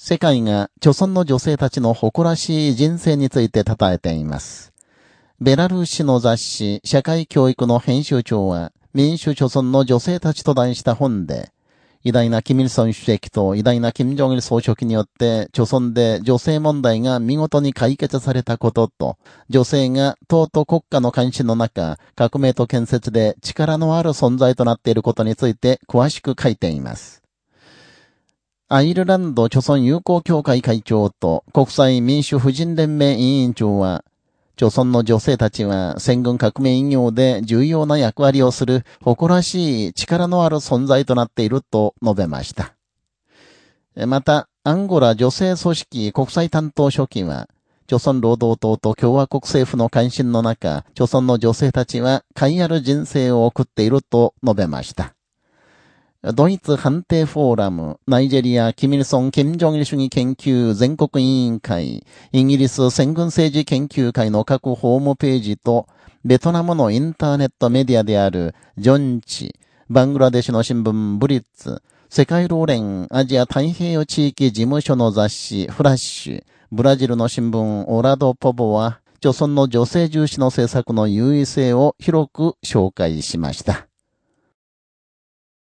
世界が、著村の女性たちの誇らしい人生について称えています。ベラルーシの雑誌、社会教育の編集長は、民主著村の女性たちと題した本で、偉大なキミルソン主席と偉大なキム・ジョンイル総書記によって、著村で女性問題が見事に解決されたことと、女性が党と国家の監視の中、革命と建設で力のある存在となっていることについて詳しく書いています。アイルランド著村友好協会会長と国際民主婦人連盟委員長は、著村の女性たちは戦軍革命医業で重要な役割をする誇らしい力のある存在となっていると述べました。また、アンゴラ女性組織国際担当書記は、朝村労働党と共和国政府の関心の中、朝村の女性たちは快ある人生を送っていると述べました。ドイツ判定フォーラム、ナイジェリア、キミルソン・キム・ジョンイル主義研究全国委員会、イギリス戦軍政治研究会の各ホームページと、ベトナムのインターネットメディアである、ジョンチ、バングラデシュの新聞ブリッツ、世界労連アジア太平洋地域事務所の雑誌フラッシュ、ブラジルの新聞オラド・ポボは、著村の女性重視の政策の優位性を広く紹介しました。